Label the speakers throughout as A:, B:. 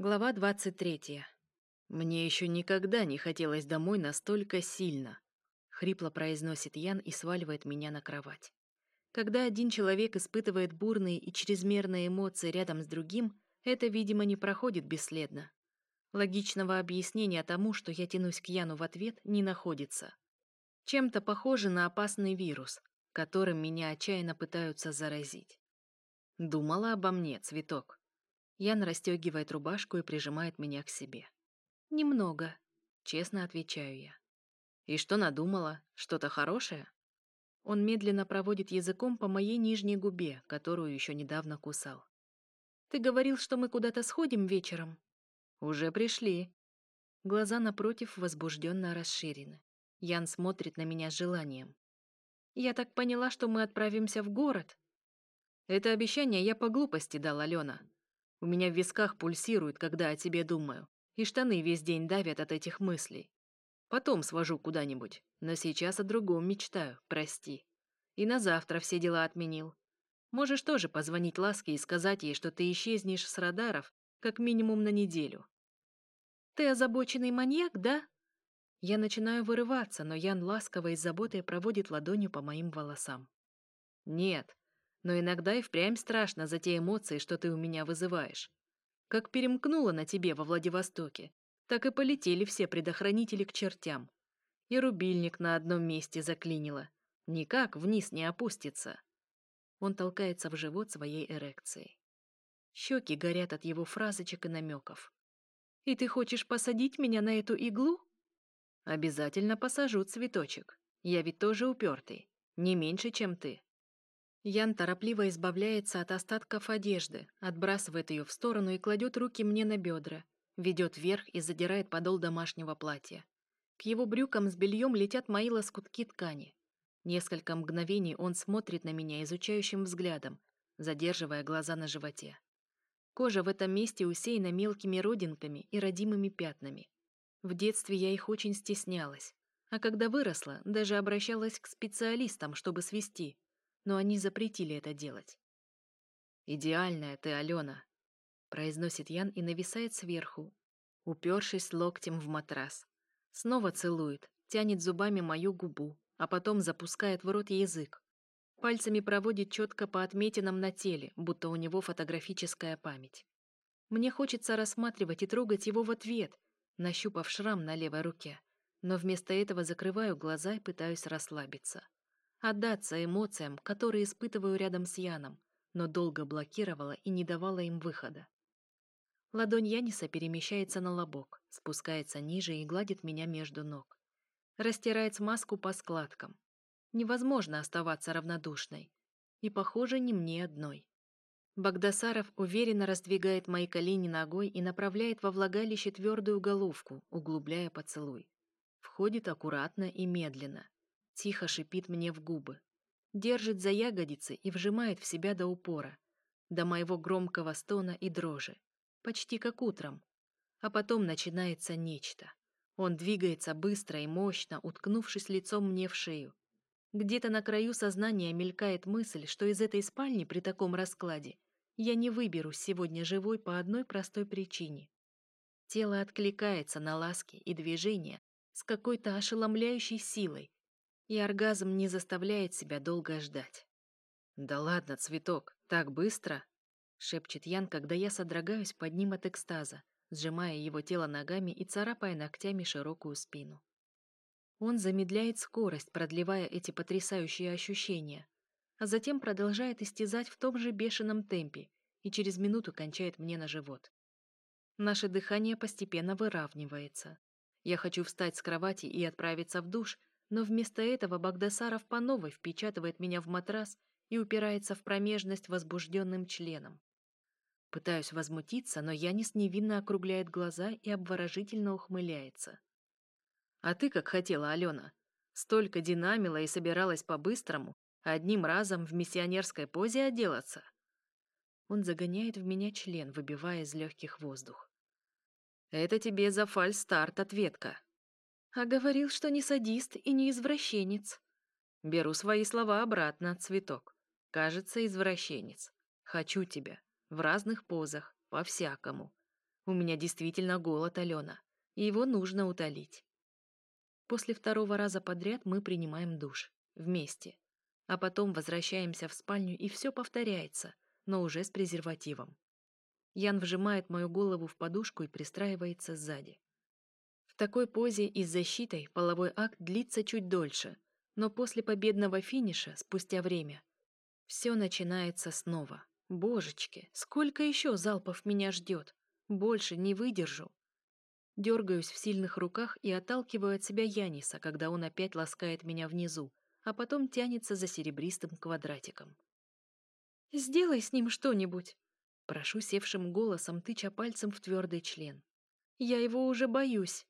A: Глава 23. «Мне еще никогда не хотелось домой настолько сильно», — хрипло произносит Ян и сваливает меня на кровать. Когда один человек испытывает бурные и чрезмерные эмоции рядом с другим, это, видимо, не проходит бесследно. Логичного объяснения тому, что я тянусь к Яну в ответ, не находится. Чем-то похоже на опасный вирус, которым меня отчаянно пытаются заразить. Думала обо мне, цветок. Ян расстегивает рубашку и прижимает меня к себе. «Немного», — честно отвечаю я. «И что надумала? Что-то хорошее?» Он медленно проводит языком по моей нижней губе, которую еще недавно кусал. «Ты говорил, что мы куда-то сходим вечером?» «Уже пришли». Глаза напротив возбужденно расширены. Ян смотрит на меня с желанием. «Я так поняла, что мы отправимся в город?» «Это обещание я по глупости дал, Алена. У меня в висках пульсирует, когда о тебе думаю, и штаны весь день давят от этих мыслей. Потом свожу куда-нибудь, но сейчас о другом мечтаю, прости. И на завтра все дела отменил. Можешь тоже позвонить Ласке и сказать ей, что ты исчезнешь с радаров как минимум на неделю. Ты озабоченный маньяк, да? Я начинаю вырываться, но Ян ласково и заботой проводит ладонью по моим волосам. Нет, но иногда и впрямь страшно за те эмоции, что ты у меня вызываешь. Как перемкнула на тебе во Владивостоке, так и полетели все предохранители к чертям. И рубильник на одном месте заклинило. Никак вниз не опустится. Он толкается в живот своей эрекцией. Щеки горят от его фразочек и намеков. «И ты хочешь посадить меня на эту иглу?» «Обязательно посажу цветочек. Я ведь тоже упертый. Не меньше, чем ты. Ян торопливо избавляется от остатков одежды, отбрасывает ее в сторону и кладет руки мне на бедра, ведет вверх и задирает подол домашнего платья. К его брюкам с бельем летят мои лоскутки ткани. Несколько мгновений он смотрит на меня изучающим взглядом, задерживая глаза на животе. Кожа в этом месте усеяна мелкими родинками и родимыми пятнами. В детстве я их очень стеснялась, а когда выросла, даже обращалась к специалистам, чтобы свести – но они запретили это делать. «Идеальная ты, Алена», — произносит Ян и нависает сверху, упершись локтем в матрас. Снова целует, тянет зубами мою губу, а потом запускает в рот язык. Пальцами проводит четко по отметинам на теле, будто у него фотографическая память. Мне хочется рассматривать и трогать его в ответ, нащупав шрам на левой руке, но вместо этого закрываю глаза и пытаюсь расслабиться отдаться эмоциям, которые испытываю рядом с Яном, но долго блокировала и не давала им выхода. Ладонь Яниса перемещается на лобок, спускается ниже и гладит меня между ног. Растирает смазку по складкам. Невозможно оставаться равнодушной. И, похоже, не мне одной. Багдасаров уверенно раздвигает мои колени ногой и направляет во влагалище твердую головку, углубляя поцелуй. Входит аккуратно и медленно, Тихо шипит мне в губы. Держит за ягодицы и вжимает в себя до упора. До моего громкого стона и дрожи. Почти как утром. А потом начинается нечто. Он двигается быстро и мощно, уткнувшись лицом мне в шею. Где-то на краю сознания мелькает мысль, что из этой спальни при таком раскладе я не выберусь сегодня живой по одной простой причине. Тело откликается на ласки и движения с какой-то ошеломляющей силой, и оргазм не заставляет себя долго ждать. «Да ладно, цветок, так быстро!» — шепчет Ян, когда я содрогаюсь под ним от экстаза, сжимая его тело ногами и царапая ногтями широкую спину. Он замедляет скорость, продлевая эти потрясающие ощущения, а затем продолжает истязать в том же бешеном темпе и через минуту кончает мне на живот. Наше дыхание постепенно выравнивается. Я хочу встать с кровати и отправиться в душ, но вместо этого Багдасаров по новой впечатывает меня в матрас и упирается в промежность возбужденным членом. Пытаюсь возмутиться, но Янис невинно округляет глаза и обворожительно ухмыляется. «А ты как хотела, Алена? Столько динамила и собиралась по-быстрому, одним разом в миссионерской позе отделаться?» Он загоняет в меня член, выбивая из легких воздух. «Это тебе за фальстарт ответка», а говорил, что не садист и не извращенец. Беру свои слова обратно, цветок. Кажется, извращенец. Хочу тебя. В разных позах, по-всякому. У меня действительно голод, Алена, и его нужно утолить. После второго раза подряд мы принимаем душ. Вместе. А потом возвращаемся в спальню, и все повторяется, но уже с презервативом. Ян вжимает мою голову в подушку и пристраивается сзади. Такой позе и с защитой половой акт длится чуть дольше, но после победного финиша, спустя время, все начинается снова. Божечки, сколько еще залпов меня ждет? Больше не выдержу. Дергаюсь в сильных руках и отталкиваю от себя Яниса, когда он опять ласкает меня внизу, а потом тянется за серебристым квадратиком. «Сделай с ним что-нибудь!» Прошу севшим голосом, тыча пальцем в твердый член. «Я его уже боюсь!»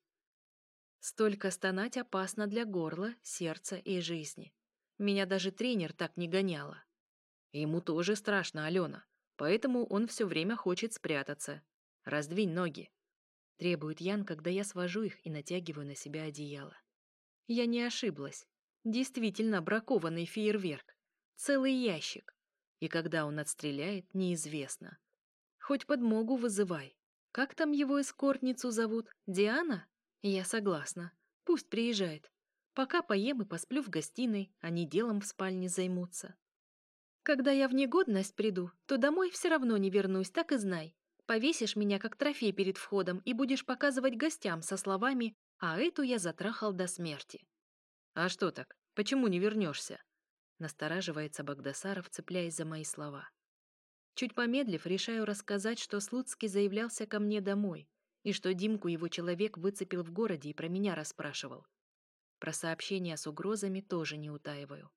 A: Столько стонать опасно для горла, сердца и жизни. Меня даже тренер так не гоняла. Ему тоже страшно, Алена, поэтому он все время хочет спрятаться. Раздвинь ноги. Требует Ян, когда я свожу их и натягиваю на себя одеяло. Я не ошиблась. Действительно бракованный фейерверк. Целый ящик. И когда он отстреляет, неизвестно. Хоть подмогу вызывай. Как там его эскортницу зовут? Диана? Я согласна. Пусть приезжает. Пока поем и посплю в гостиной, они делом в спальне займутся. Когда я в негодность приду, то домой все равно не вернусь, так и знай. Повесишь меня как трофей перед входом и будешь показывать гостям со словами «А эту я затрахал до смерти». «А что так? Почему не вернешься?» Настораживается Багдасаров, цепляясь за мои слова. Чуть помедлив, решаю рассказать, что Слуцкий заявлялся ко мне домой, и что Димку его человек выцепил в городе и про меня расспрашивал. Про сообщения с угрозами тоже не утаиваю.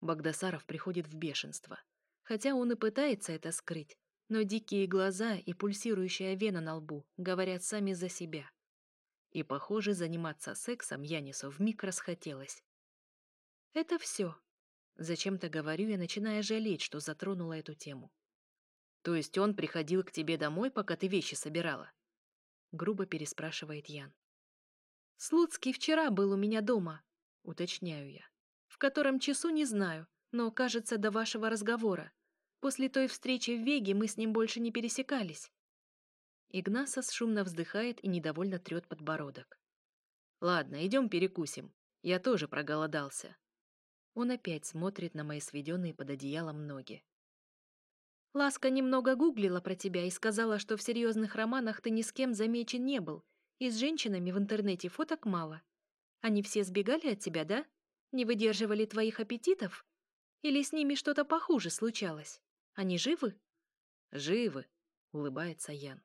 A: Багдасаров приходит в бешенство. Хотя он и пытается это скрыть, но дикие глаза и пульсирующая вена на лбу говорят сами за себя. И, похоже, заниматься сексом Янису вмиг расхотелось. «Это все», — зачем-то говорю я, начиная жалеть, что затронула эту тему. «То есть он приходил к тебе домой, пока ты вещи собирала?» Грубо переспрашивает Ян. «Слуцкий вчера был у меня дома», — уточняю я. В котором часу не знаю, но, кажется, до вашего разговора. После той встречи в Веге мы с ним больше не пересекались. Игнасос шумно вздыхает и недовольно трет подбородок. «Ладно, идем перекусим. Я тоже проголодался». Он опять смотрит на мои сведенные под одеялом ноги. Ласка немного гуглила про тебя и сказала, что в серьезных романах ты ни с кем замечен не был, и с женщинами в интернете фоток мало. Они все сбегали от тебя, да? Не выдерживали твоих аппетитов? Или с ними что-то похуже случалось? Они живы? Живы, улыбается Ян.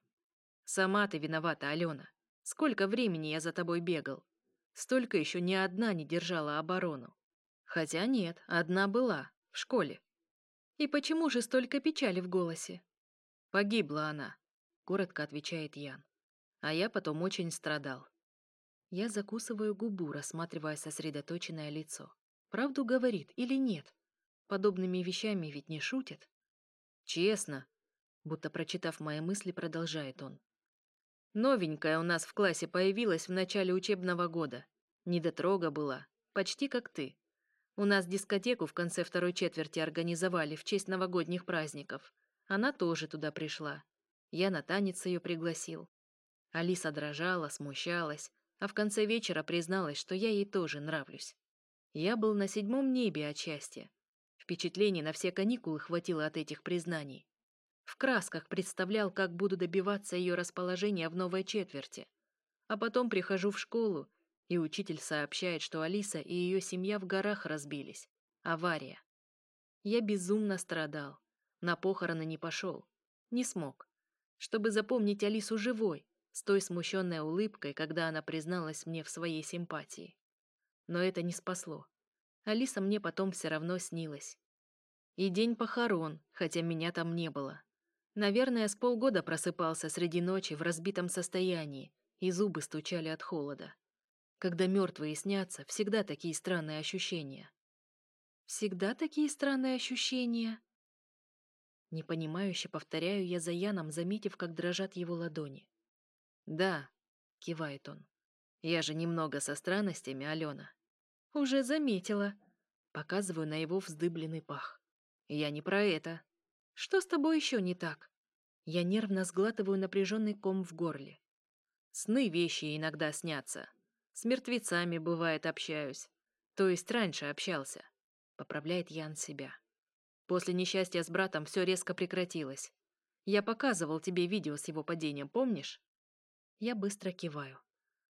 A: Сама ты виновата, Алена. Сколько времени я за тобой бегал? Столько еще ни одна не держала оборону. Хотя нет, одна была, в школе. И почему же столько печали в голосе? Погибла она, коротко отвечает Ян. А я потом очень страдал. Я закусываю губу, рассматривая сосредоточенное лицо. Правду говорит или нет? Подобными вещами ведь не шутят. Честно, будто прочитав мои мысли, продолжает он. Новенькая у нас в классе появилась в начале учебного года. Недотрога была, почти как ты. У нас дискотеку в конце второй четверти организовали в честь новогодних праздников. Она тоже туда пришла. Я на танец ее пригласил. Алиса дрожала, смущалась, а в конце вечера призналась, что я ей тоже нравлюсь. Я был на седьмом небе от счастья. Впечатлений на все каникулы хватило от этих признаний. В красках представлял, как буду добиваться ее расположения в новой четверти. А потом прихожу в школу, и учитель сообщает, что Алиса и ее семья в горах разбились. Авария. Я безумно страдал. На похороны не пошел. Не смог. Чтобы запомнить Алису живой, с той смущенной улыбкой, когда она призналась мне в своей симпатии. Но это не спасло. Алиса мне потом все равно снилась. И день похорон, хотя меня там не было. Наверное, с полгода просыпался среди ночи в разбитом состоянии, и зубы стучали от холода. Когда мертвые снятся, всегда такие странные ощущения. Всегда такие странные ощущения? Непонимающе повторяю я за Яном, заметив, как дрожат его ладони. «Да», — кивает он. «Я же немного со странностями, Алена». «Уже заметила». Показываю на его вздыбленный пах. «Я не про это». «Что с тобой еще не так?» Я нервно сглатываю напряженный ком в горле. Сны вещи иногда снятся. С мертвецами, бывает, общаюсь. То есть раньше общался. Поправляет Ян себя. После несчастья с братом все резко прекратилось. Я показывал тебе видео с его падением, помнишь? Я быстро киваю.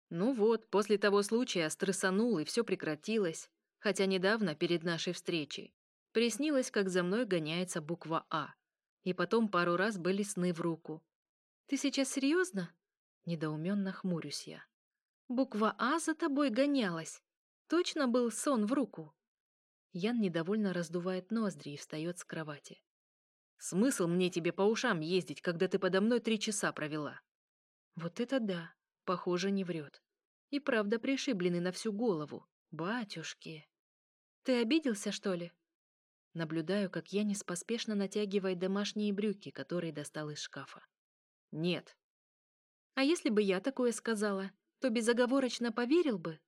A: Ну вот, после того случая стрессанул, и все прекратилось. Хотя недавно, перед нашей встречей, приснилось, как за мной гоняется буква «А». И потом пару раз были сны в руку. «Ты сейчас серьезно?» Недоуменно хмурюсь я. «Буква «А» за тобой гонялась. Точно был сон в руку?» Ян недовольно раздувает ноздри и встает с кровати. Смысл мне тебе по ушам ездить, когда ты подо мной три часа провела? Вот это да, похоже, не врет. И правда пришибленный на всю голову. Батюшки. Ты обиделся, что ли? Наблюдаю, как Янис поспешно натягивает домашние брюки, которые достал из шкафа. Нет. А если бы я такое сказала, то безоговорочно поверил бы?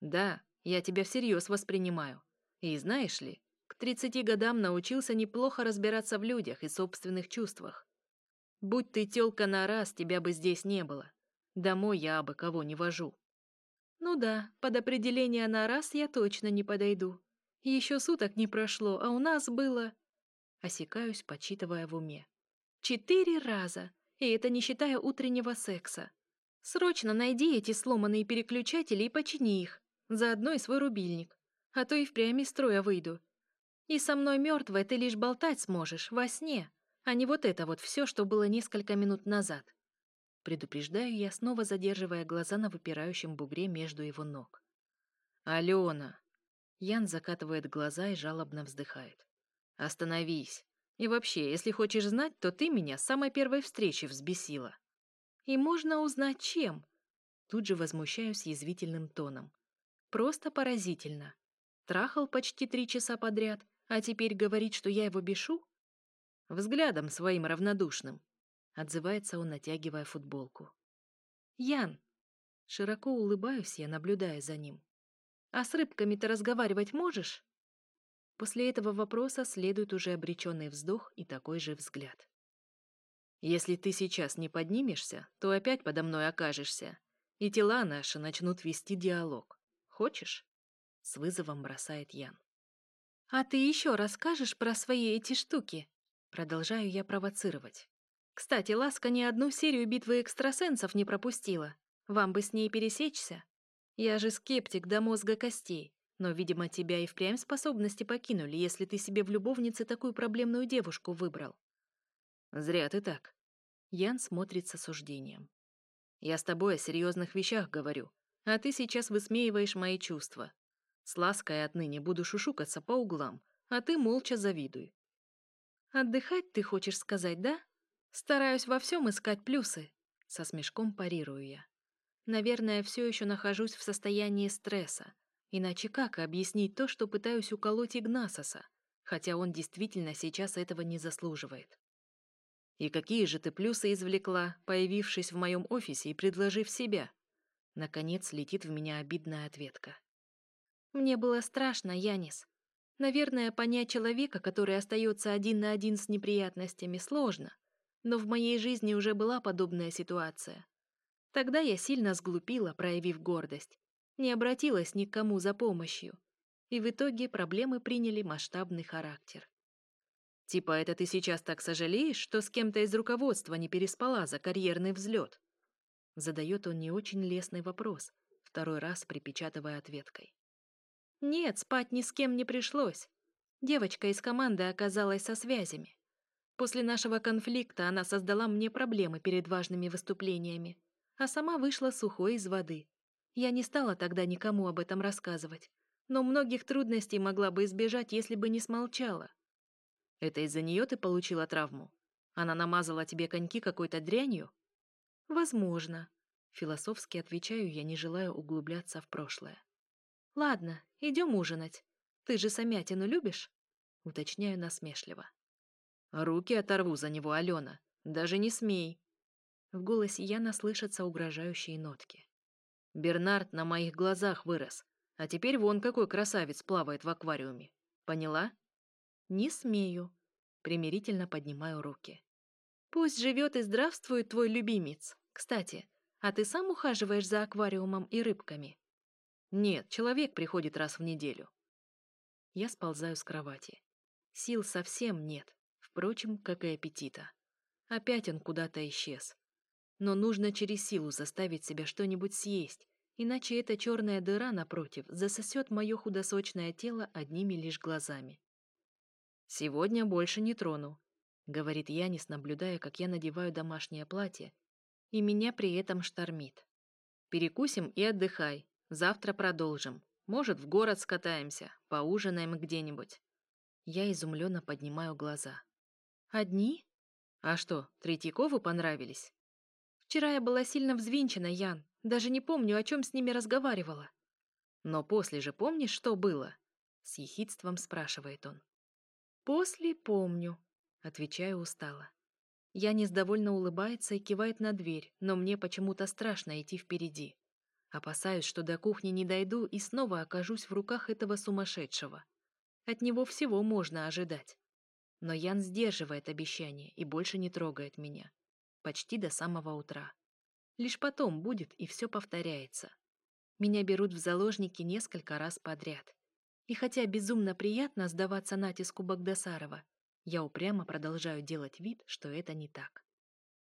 A: Да, я тебя всерьез воспринимаю. И знаешь ли, к 30 годам научился неплохо разбираться в людях и собственных чувствах. Будь ты тёлка на раз, тебя бы здесь не было. Домой я бы кого не вожу. Ну да, под определение на раз я точно не подойду. Еще суток не прошло, а у нас было... Осекаюсь, почитывая в уме. Четыре раза, и это не считая утреннего секса. Срочно найди эти сломанные переключатели и почини их. Заодно и свой рубильник. А то и впрямь из строя выйду. И со мной мертвой ты лишь болтать сможешь во сне, а не вот это вот все, что было несколько минут назад. Предупреждаю я, снова задерживая глаза на выпирающем бугре между его ног. «Алена!» Ян закатывает глаза и жалобно вздыхает. «Остановись. И вообще, если хочешь знать, то ты меня с самой первой встречи взбесила. И можно узнать, чем?» Тут же возмущаюсь язвительным тоном. «Просто поразительно. Трахал почти три часа подряд, а теперь говорит, что я его бешу? Взглядом своим равнодушным. Отзывается он, натягивая футболку. Ян. Широко улыбаюсь я, наблюдая за ним. А с рыбками ты разговаривать можешь? После этого вопроса следует уже обреченный вздох и такой же взгляд. Если ты сейчас не поднимешься, то опять подо мной окажешься, и тела наши начнут вести диалог. Хочешь? С вызовом бросает Ян. «А ты еще расскажешь про свои эти штуки?» Продолжаю я провоцировать. «Кстати, Ласка ни одну серию битвы экстрасенсов не пропустила. Вам бы с ней пересечься? Я же скептик до мозга костей, но, видимо, тебя и впрямь способности покинули, если ты себе в любовнице такую проблемную девушку выбрал». «Зря ты так». Ян смотрит с осуждением. «Я с тобой о серьезных вещах говорю, а ты сейчас высмеиваешь мои чувства. С лаской отныне буду шушукаться по углам, а ты молча завидуй. Отдыхать ты хочешь сказать, да? Стараюсь во всем искать плюсы. Со смешком парирую я. Наверное, все еще нахожусь в состоянии стресса. Иначе как объяснить то, что пытаюсь уколоть Игнасоса, хотя он действительно сейчас этого не заслуживает? И какие же ты плюсы извлекла, появившись в моем офисе и предложив себя? Наконец летит в меня обидная ответка. Мне было страшно, Янис. Наверное, понять человека, который остается один на один с неприятностями, сложно. Но в моей жизни уже была подобная ситуация. Тогда я сильно сглупила, проявив гордость. Не обратилась ни к кому за помощью. И в итоге проблемы приняли масштабный характер. Типа это ты сейчас так сожалеешь, что с кем-то из руководства не переспала за карьерный взлет? Задает он не очень лестный вопрос, второй раз припечатывая ответкой. Нет, спать ни с кем не пришлось. Девочка из команды оказалась со связями. После нашего конфликта она создала мне проблемы перед важными выступлениями, а сама вышла сухой из воды. Я не стала тогда никому об этом рассказывать, но многих трудностей могла бы избежать, если бы не смолчала. Это из-за нее ты получила травму? Она намазала тебе коньки какой-то дрянью? Возможно. Философски отвечаю я, не желаю углубляться в прошлое. Ладно, идем ужинать. Ты же самятину любишь? Уточняю насмешливо. Руки оторву за него, Алена. Даже не смей. В голосе Яна слышатся угрожающие нотки. Бернард на моих глазах вырос, а теперь вон какой красавец плавает в аквариуме. Поняла? Не смею. Примирительно поднимаю руки. Пусть живет и здравствует твой любимец. Кстати, а ты сам ухаживаешь за аквариумом и рыбками? Нет, человек приходит раз в неделю. Я сползаю с кровати. Сил совсем нет, впрочем, как и аппетита. Опять он куда-то исчез. Но нужно через силу заставить себя что-нибудь съесть, иначе эта черная дыра, напротив, засосет мое худосочное тело одними лишь глазами. «Сегодня больше не трону», — говорит Янис, наблюдая, как я надеваю домашнее платье, и меня при этом штормит. «Перекусим и отдыхай. Завтра продолжим. Может, в город скатаемся, поужинаем где-нибудь». Я изумленно поднимаю глаза. «Одни?» «А что, Третьякову понравились?» «Вчера я была сильно взвинчена, Ян. Даже не помню, о чем с ними разговаривала». «Но после же помнишь, что было?» С ехидством спрашивает он. «После помню», — отвечаю устало. Янис довольно улыбается и кивает на дверь, но мне почему-то страшно идти впереди. Опасаюсь, что до кухни не дойду и снова окажусь в руках этого сумасшедшего. От него всего можно ожидать. Но Ян сдерживает обещание и больше не трогает меня. Почти до самого утра. Лишь потом будет, и все повторяется. Меня берут в заложники несколько раз подряд. И хотя безумно приятно сдаваться натиску Багдасарова, я упрямо продолжаю делать вид, что это не так.